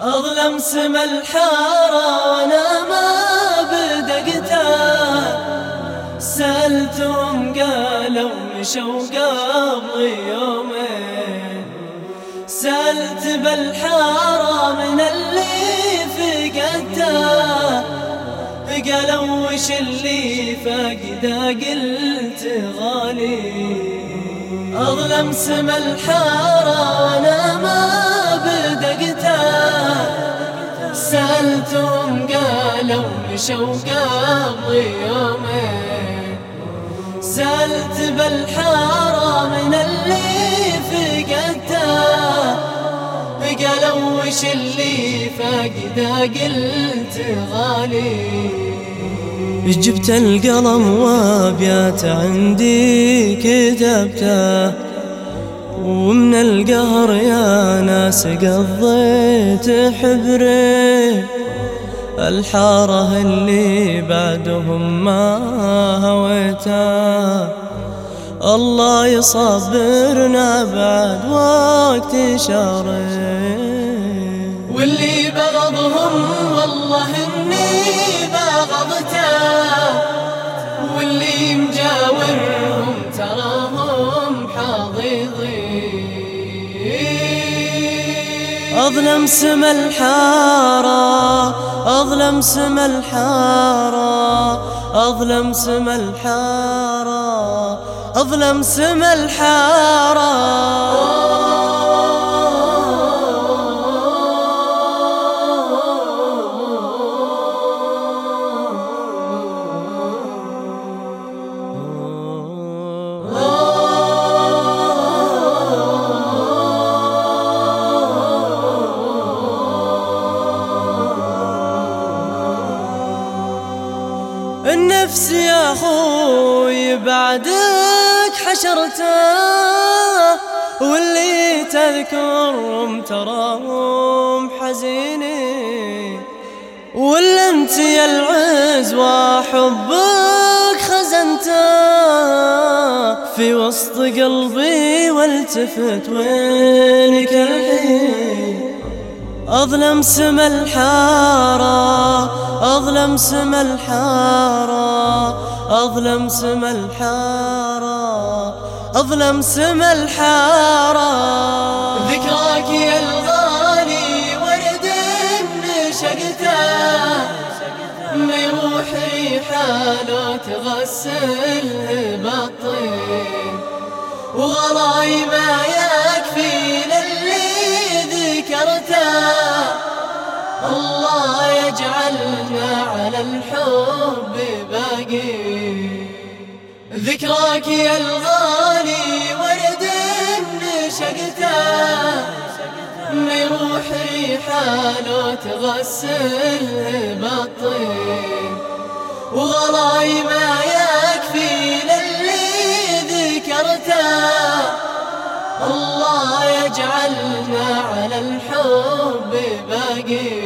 أظلم سم الحارة وأنا ما بدقتها سألتهم قالوا مشوا قبل يومين. سألت بالحارة من اللي فقدتها قالوا وش اللي فاقده قلت غالي. أظلم سم الحارة وأنا أنتم قالوا شوقا الضيامين سألت بالحارة من اللي فقدته؟ قالوا وش اللي فاقده قلت غالي. جبت القلم وابيات عندي كتبته. ومن القهر يا ناس قضيت حبري. الحارة اللي بعدهم ما هويتا. الله يصبرنا بعد وقت شاري واللي أظلم سما الحارة أظلم سما الحارة أظلم سما الحارة أظلم سما الحارة. نفسي يا أخوي بعدك حشرته واللي تذكرهم تراهم حزينين ولا أنت يا العز وحبك خزنته في وسط قلبي والتفت وينك الحين. أظلم سما الحارة أظلم سما الحارة أظلم سما الحارة أظلم سما الحارة. ذكراك يا الغالي ورد نشقته ما يروح ريحه تغسل تغسله بالطين وغرايمه الله يجعلنا على الحب باقي. ذكراك يا الغالي ورد نشقته ما يروح ريحة لو تغسل بالطين وغلاي ما يكفي للي ذكرته. الله يجعلنا على الحب باقي.